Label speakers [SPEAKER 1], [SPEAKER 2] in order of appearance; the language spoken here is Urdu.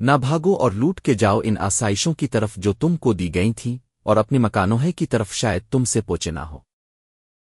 [SPEAKER 1] نہ بھاگو اور لوٹ کے جاؤ ان آسائشوں کی طرف جو تم کو دی گئی تھیں اور اپنی مکانوں کی طرف شاید تم سے پوچے نہ ہو۔